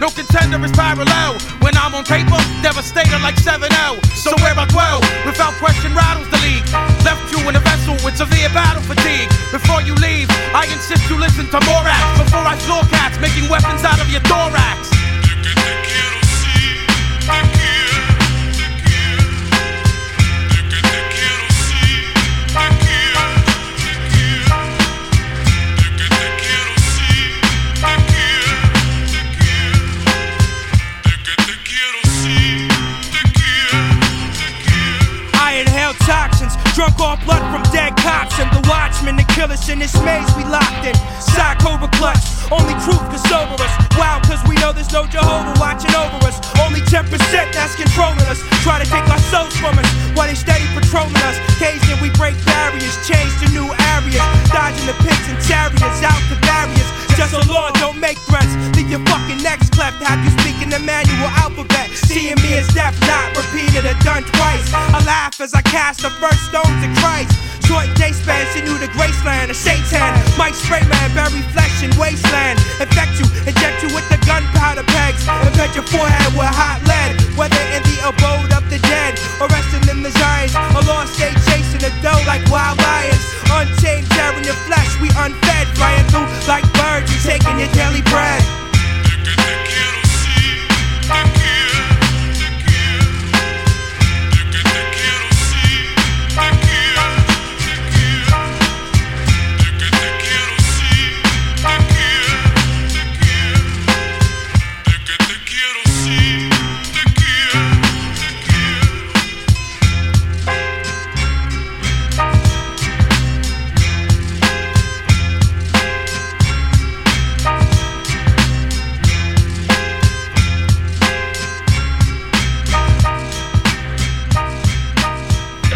No contender is parallel. When I'm on paper, devastator like 7L. So where I dwell, without question, rattles the league. Left you in a vessel with severe battle fatigue. Before you leave, I insist you listen to Morax. Before I saw cats making weapons out of your thorax. Drunk off blood from dead cops and the watchmen that kill us in this maze we locked in. Side cobra clutch, only truth can sober us. Wow, cause we know there's no Jehovah watching over us. Only 10% that's controlling us. Try to take our souls from us while they steady patrolling us. Occasionally we break barriers, change to new areas. Dodging the pits and chariots out to barriers. Just so Lord, don't make threats. Leave your fucking necks cleft. Have you speaking the manual alphabet? Seeing me as death, not repeated or done twice. I laugh as I cast the first stone to Christ. Short day span, send you to Graceland, a Satan. Mike Sprayman, flesh in wasteland. Infect you, inject you with the gunpowder pegs. Embed your forehead with hot lead. Whether in the abode of the dead or resting in the giants. A lost state chasing the dough like wild lions. Untamed, tearing your flesh, we unfed. Flying through like birds, you taking your daily bread.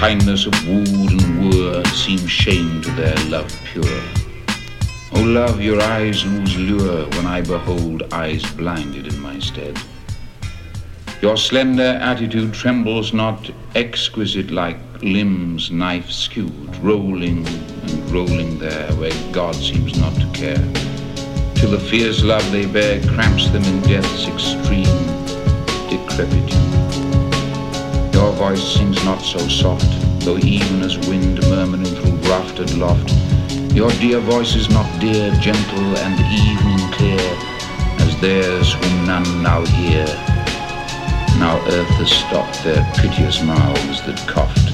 Kindness of wood and word seem shame to their love pure. O love, your eyes lose lure when I behold eyes blinded in my stead. Your slender attitude trembles not exquisite like limbs knife skewed, rolling and rolling there where God seems not to care, till the fierce love they bear cramps them in death's extreme decrepitude. Voice sings not so soft, though even as wind murmuring through raftered loft. Your dear voice is not dear, gentle and evening clear, as theirs whom none now hear. Now earth has stopped their piteous mouths that coughed.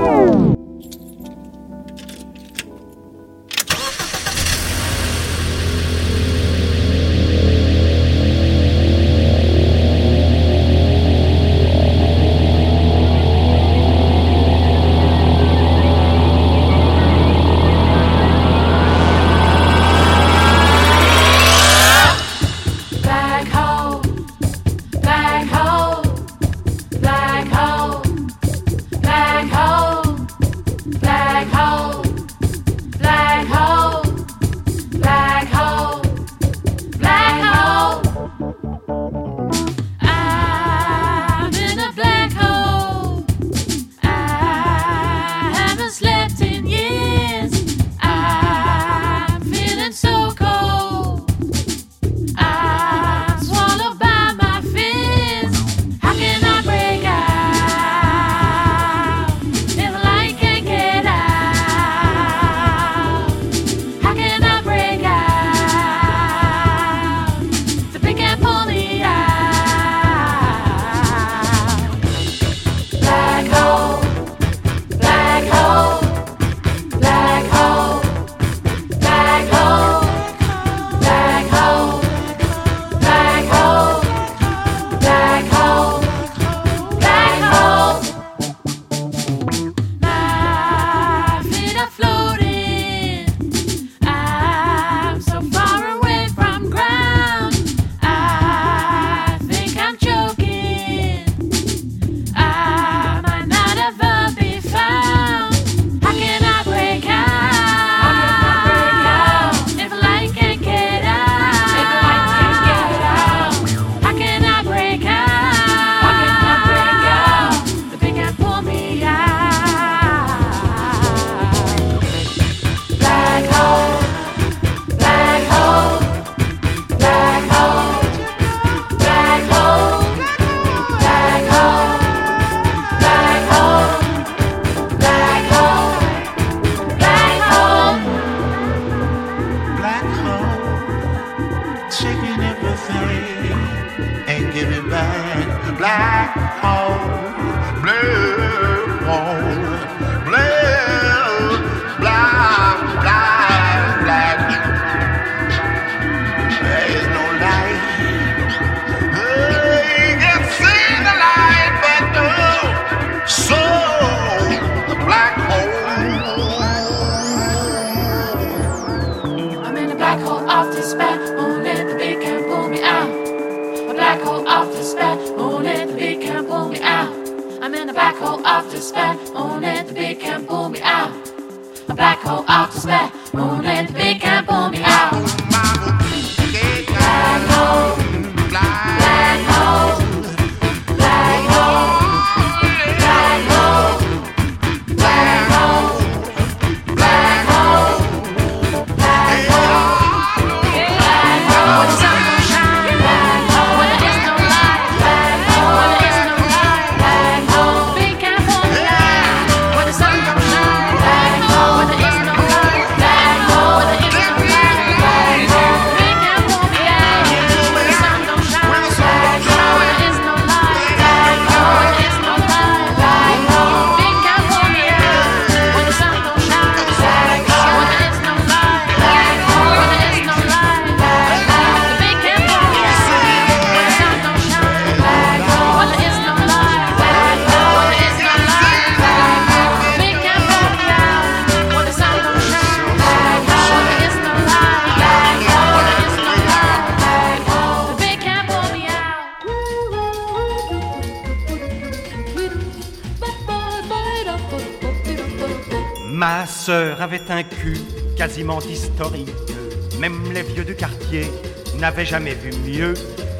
Jamais vu mieux.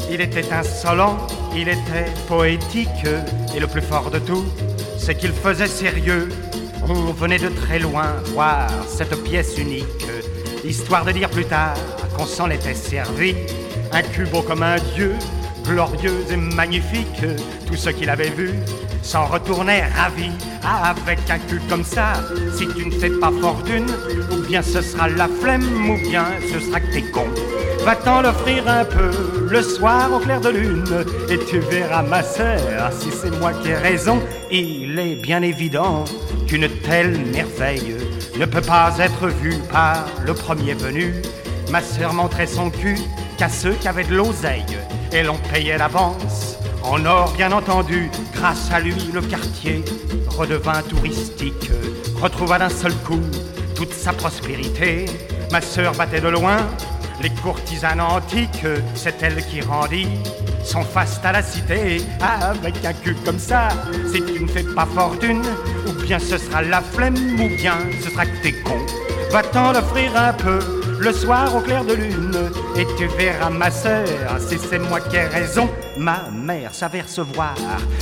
Il était insolent, il était poétique. Et le plus fort de tout, c'est qu'il faisait sérieux. On venait de très loin voir cette pièce unique, histoire de dire plus tard qu'on s'en était servi. Un beau comme un dieu, glorieux et magnifique. Tout ce qu'il avait vu s'en retournait ravi. Ah, avec un cul comme ça, si tu ne fais pas fortune, ou bien ce sera la flemme, ou bien ce sera que t'es con. Va-t'en l'offrir un peu le soir au clair de lune, et tu verras ma sœur, si c'est moi qui ai raison, il est bien évident qu'une telle merveille ne peut pas être vue par le premier venu. Ma sœur montrait son cul qu'à ceux qui avaient de l'oseille, et l'on payait l'avance en or, bien entendu, grâce à lui, le quartier redevint touristique, retrouva d'un seul coup toute sa prospérité. Ma sœur battait de loin les courtisanes antiques, c'est elle qui rendit son faste à la cité. Avec un cul comme ça, si tu ne fais pas fortune, ou bien ce sera la flemme, ou bien ce sera que t'es con. Va-t'en l'offrir un peu le soir au clair de lune, et tu verras ma sœur, si c'est moi qui ai raison. Ma mère savait recevoir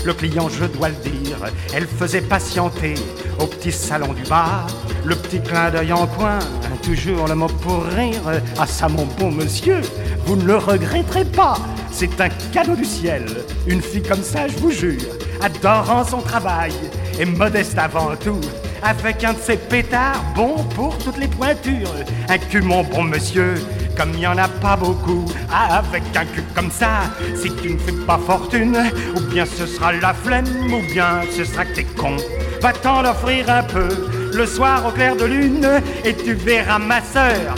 le client, je dois le dire. Elle faisait patienter au petit salon du bar, le petit clin d'œil en coin, toujours le mot pour rire. Ah ça, mon bon monsieur, vous ne le regretterez pas. C'est un cadeau du ciel. Une fille comme ça, je vous jure, adorant son travail et modeste avant tout avec un de ces pétards bons pour toutes les pointures. Un cul, mon bon monsieur, comme il n'y en a pas beaucoup. Ah, avec un cul comme ça, si tu ne fais pas fortune, ou bien ce sera la flemme, ou bien ce sera que t'es con. Va-t'en l'offrir un peu le soir au clair de lune, et tu verras ma sœur.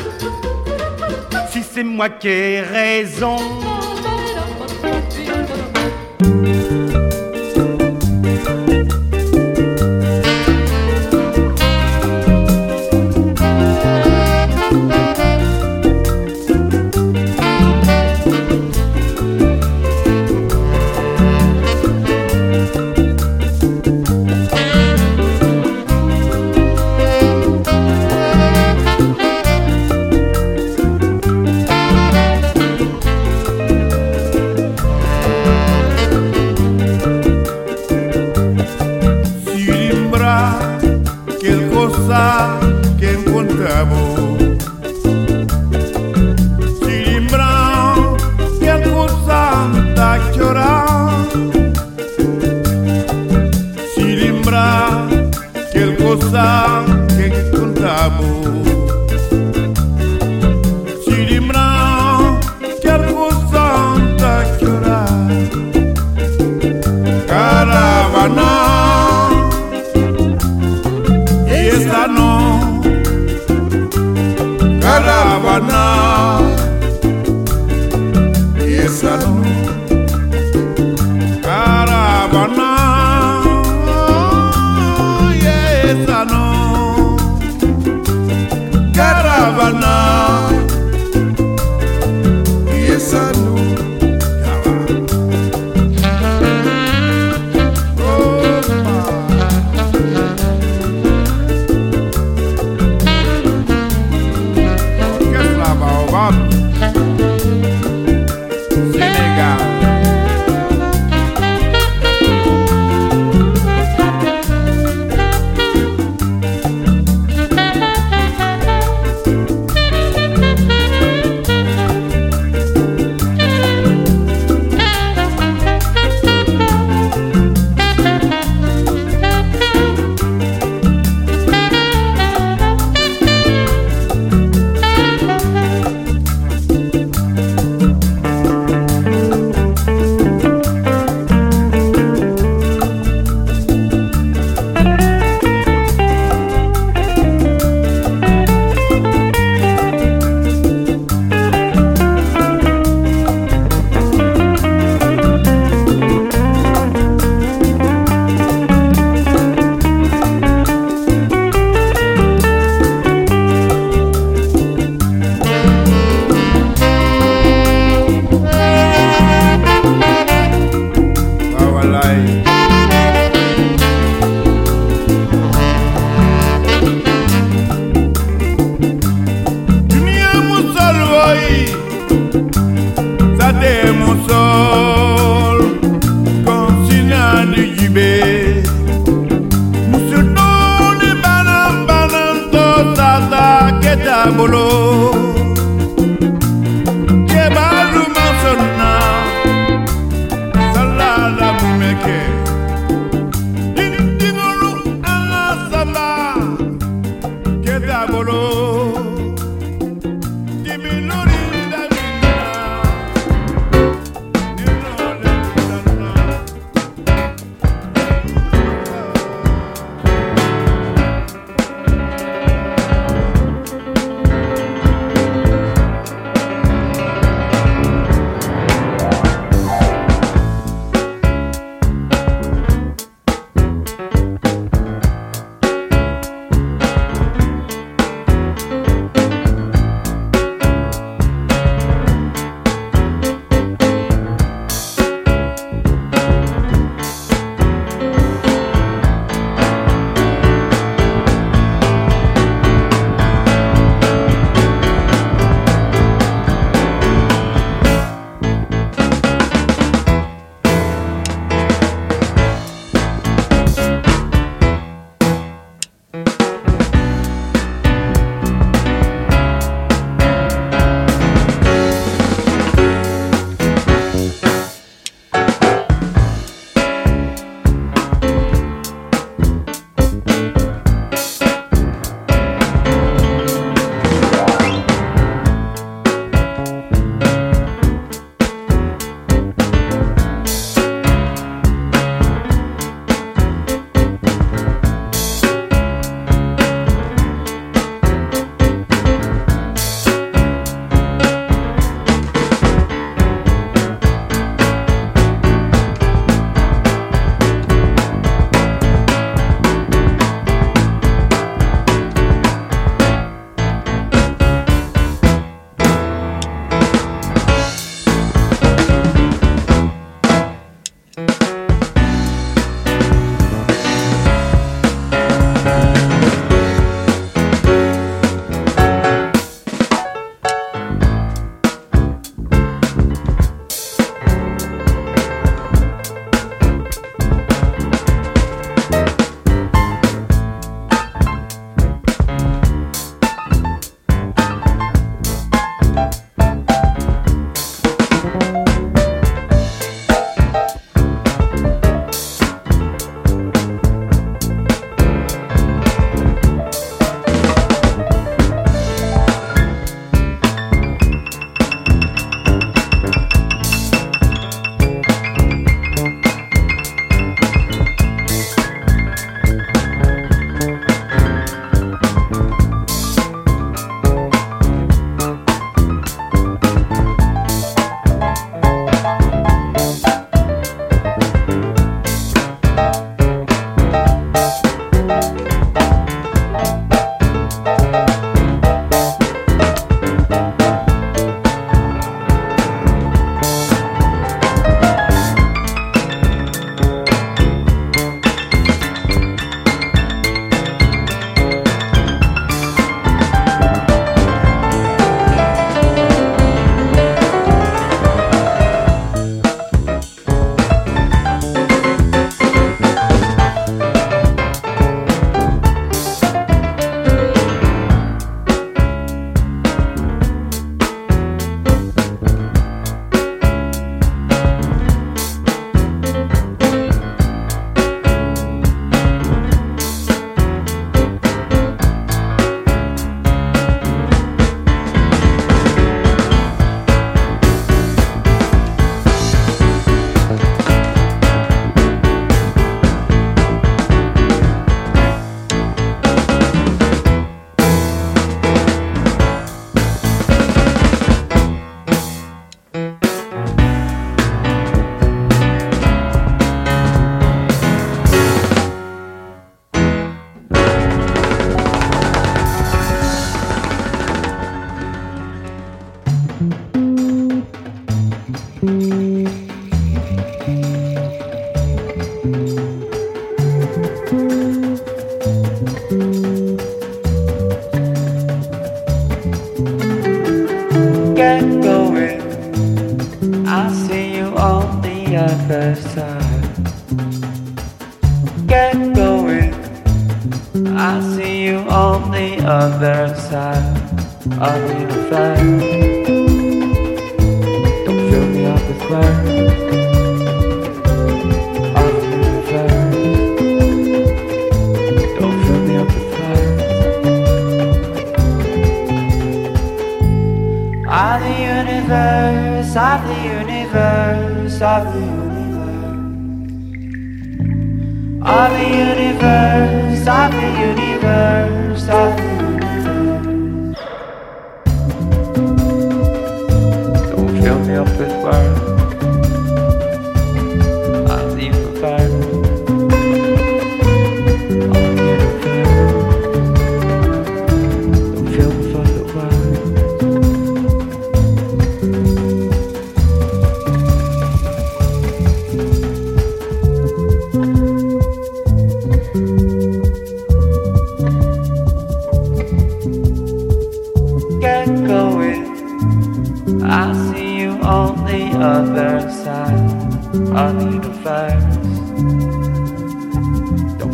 Si c'est moi qui ai raison.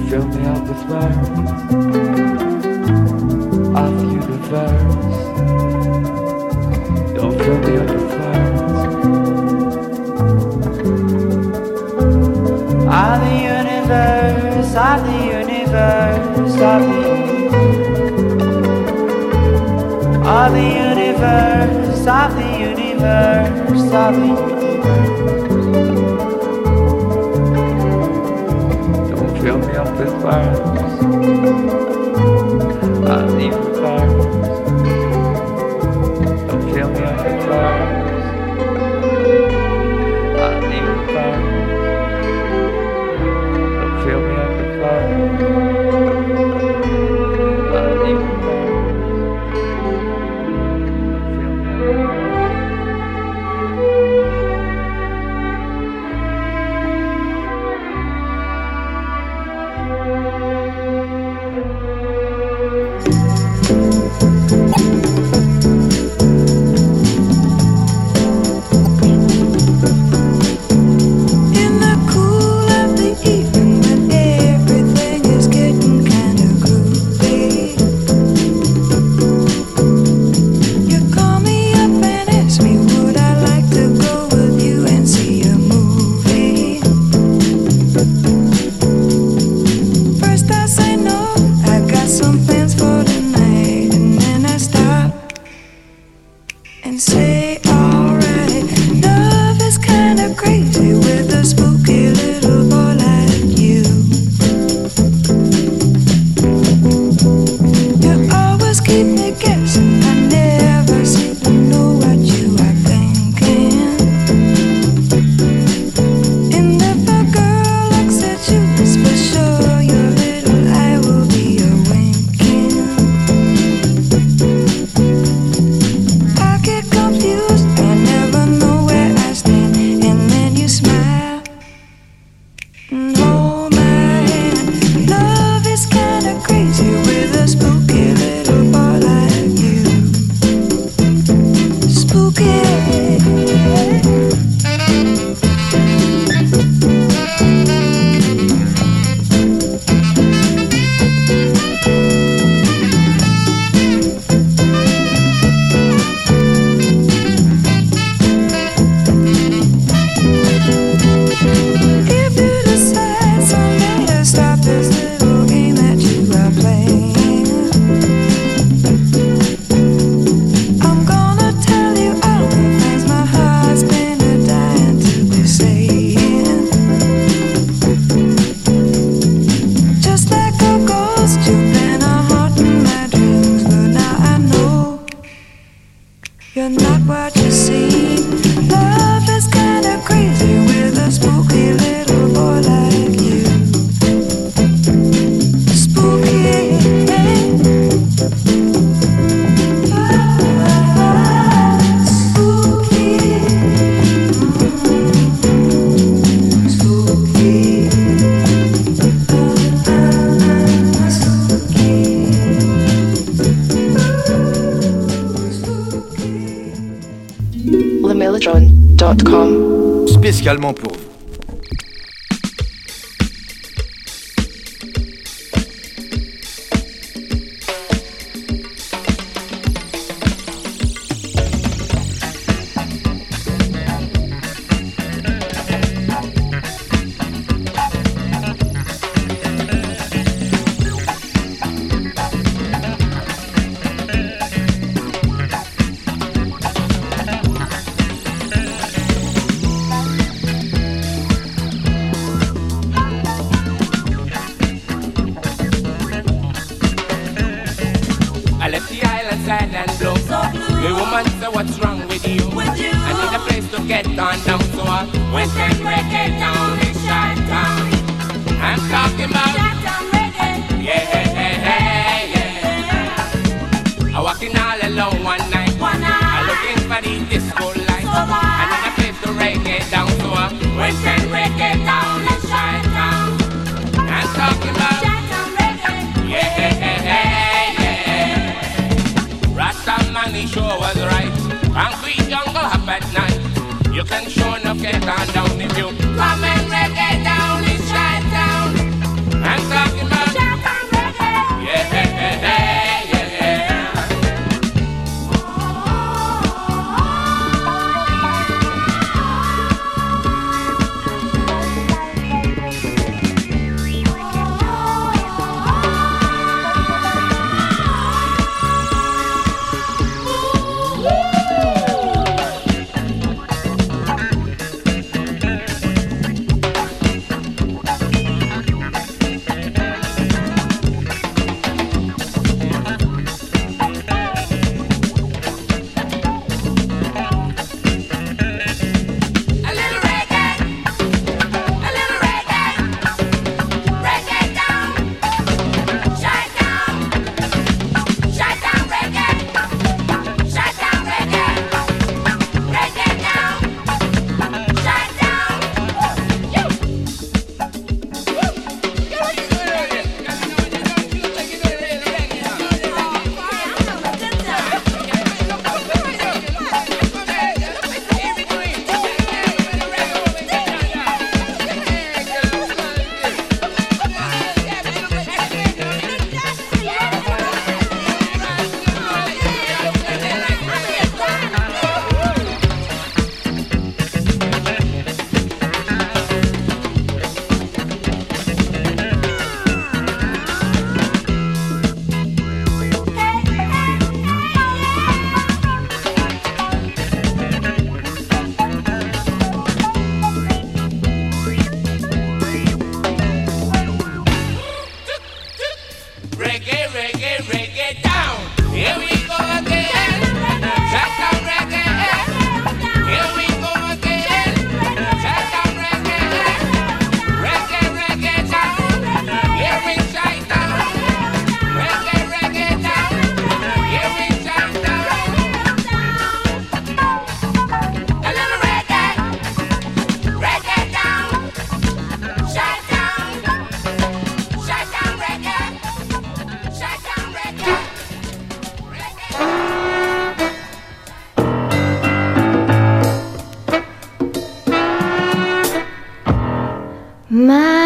fill me up with words of the universe. Don't fill me up with words. Of the universe, of the universe, of the of the universe, of the universe, of the. with words.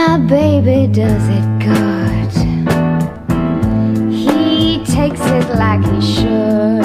My baby does it good. He takes it like he should.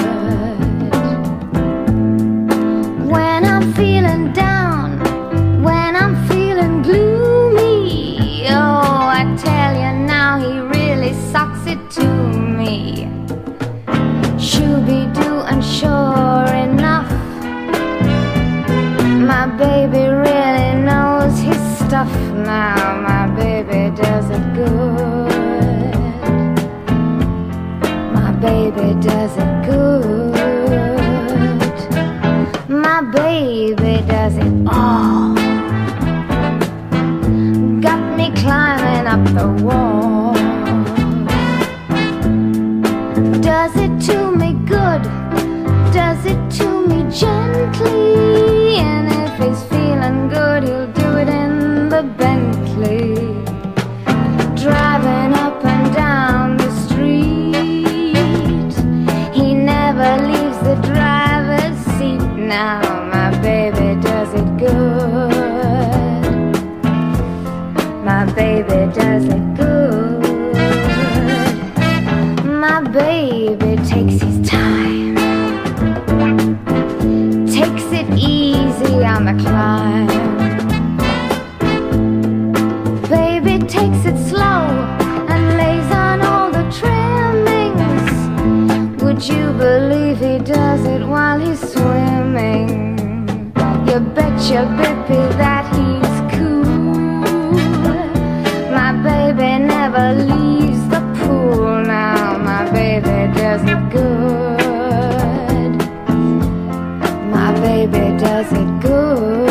does it good.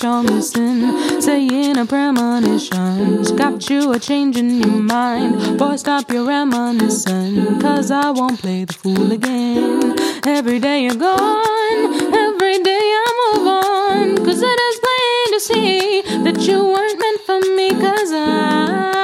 That you're missing, saying a premonition's got you a change in your mind. Boy, stop your reminiscing, cause I won't play the fool again. Every day you're gone, every day I move on, cause it is plain to see that you weren't meant for me, cause I,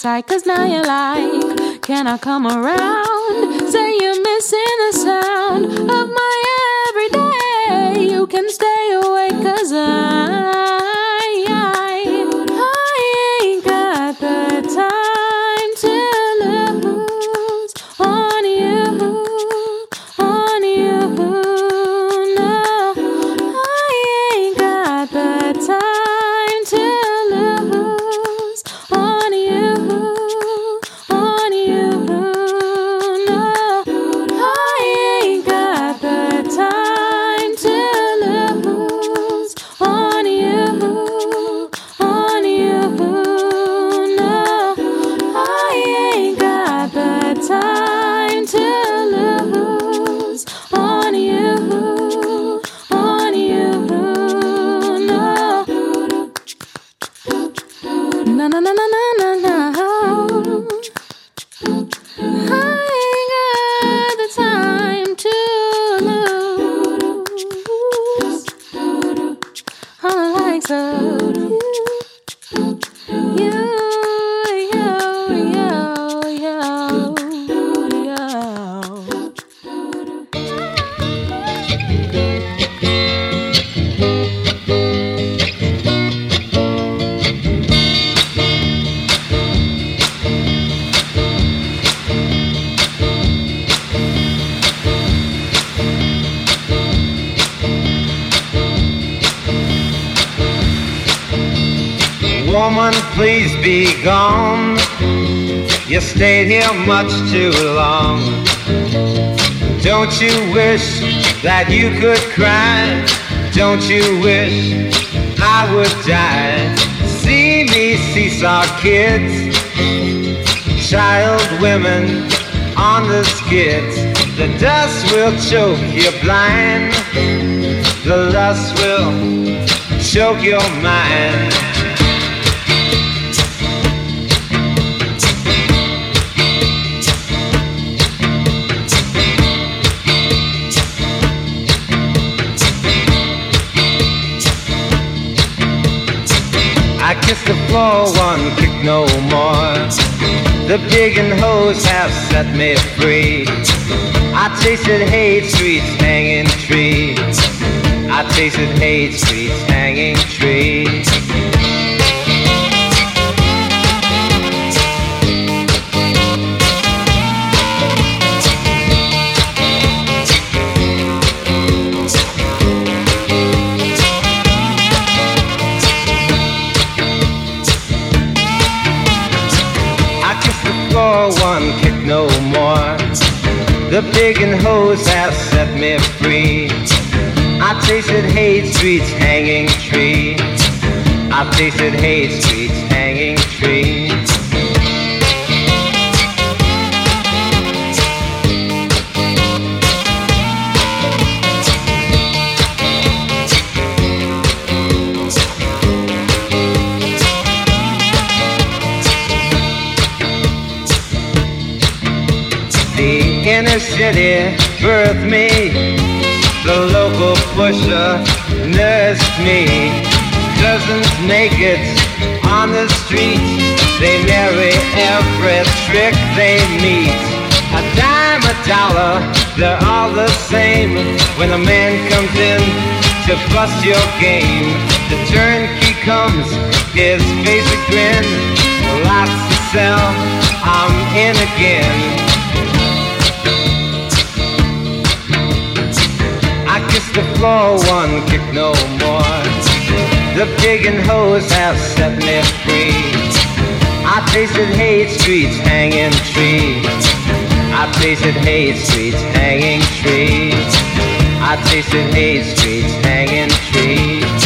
Cause now you're like, can I come around? Say you're missing the sound of my everyday. You can stay away, cause I, too long. Don't you wish that you could cry? Don't you wish I would die? See me seesaw kids, child women on the skids. The dust will choke you blind. The lust will choke your mind. Floor, one kick no more. The pig and hose have set me free. I tasted hate streets hanging trees. I tasted hate streets hanging trees. The pig and hose have set me free. I tasted hate streets hanging trees. I tasted hate streets hanging trees. City birthed me. The local pusher nursed me. Dozens naked on the street. They marry every trick they meet. A dime, a dollar, they're all the same. When a man comes in to bust your game, the turnkey comes, his face a grin. Lots to sell, I'm in again. Floor, one kick no more. The pig and hose have set me free. I tasted hate streets hanging trees. I tasted hate streets hanging trees. I tasted hate streets hanging trees.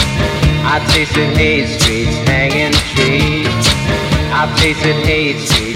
I tasted hate streets hanging trees. I tasted hate streets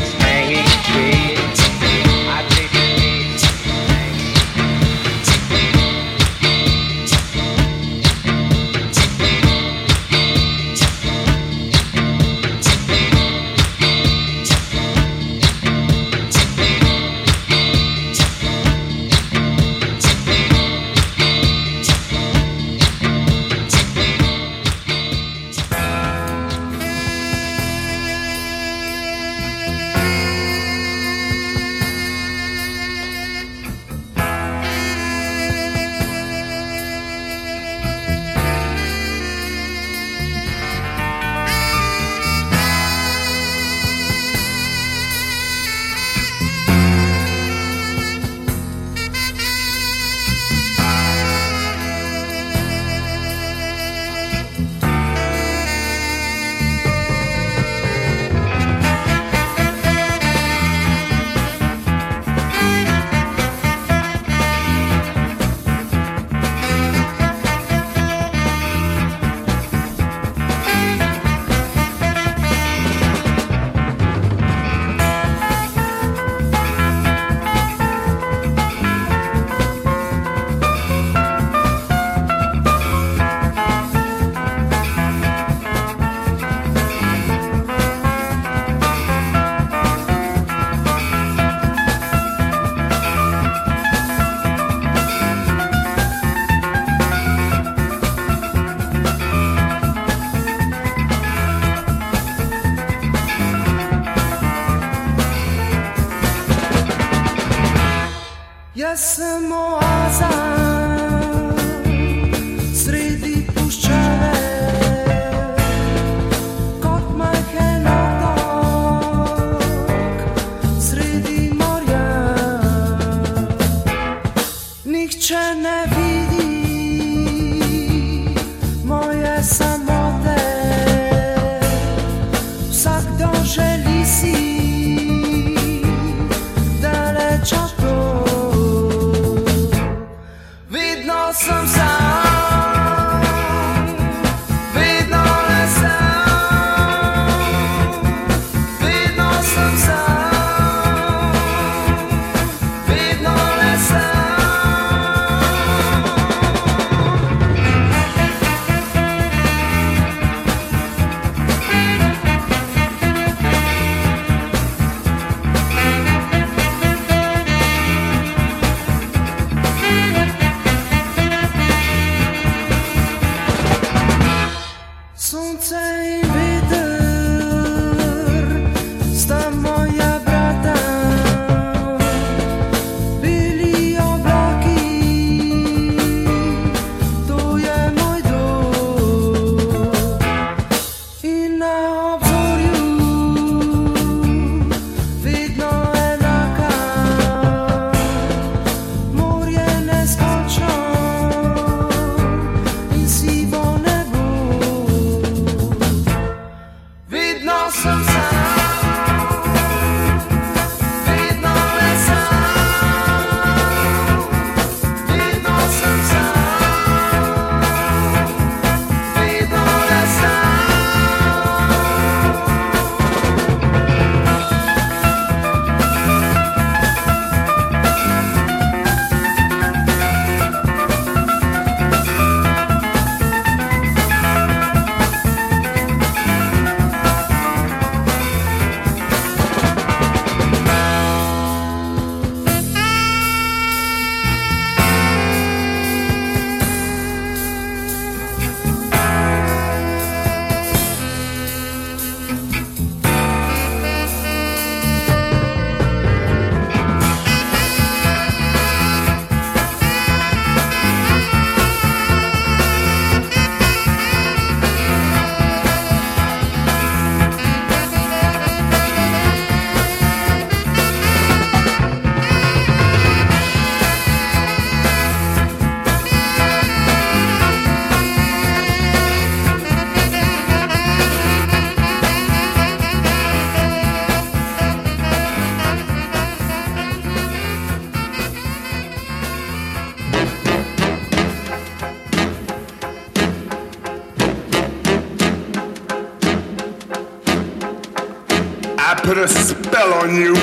a spell on you.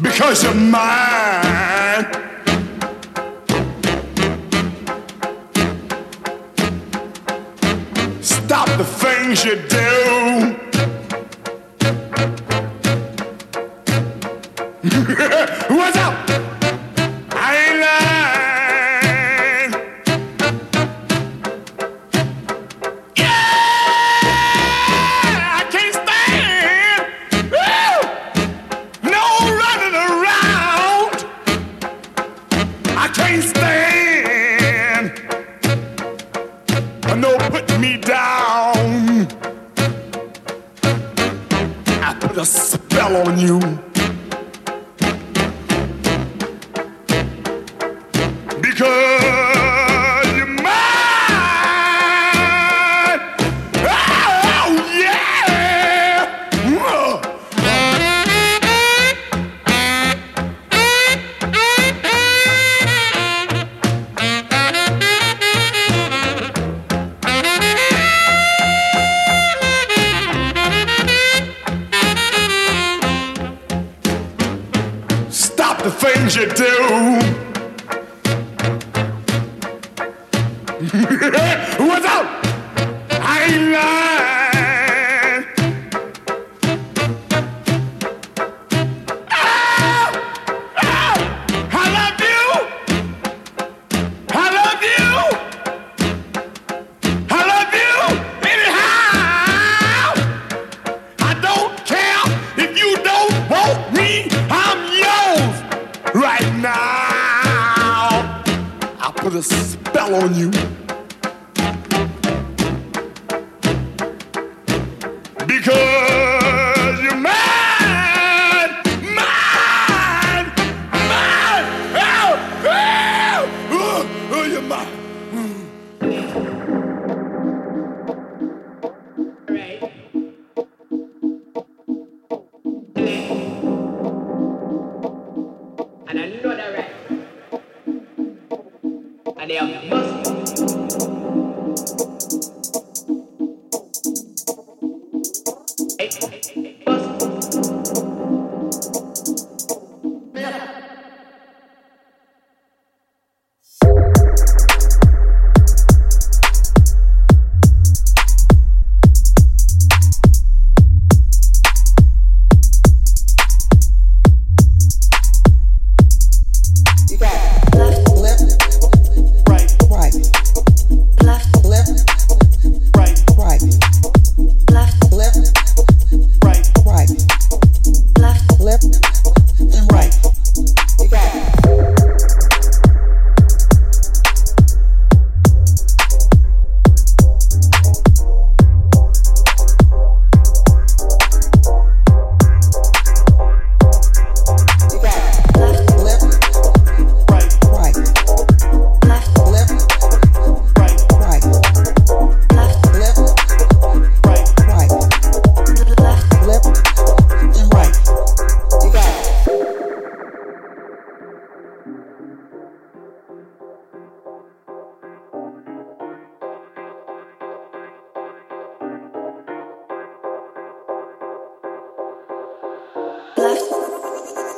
Because you're mine. Stop the things you did. because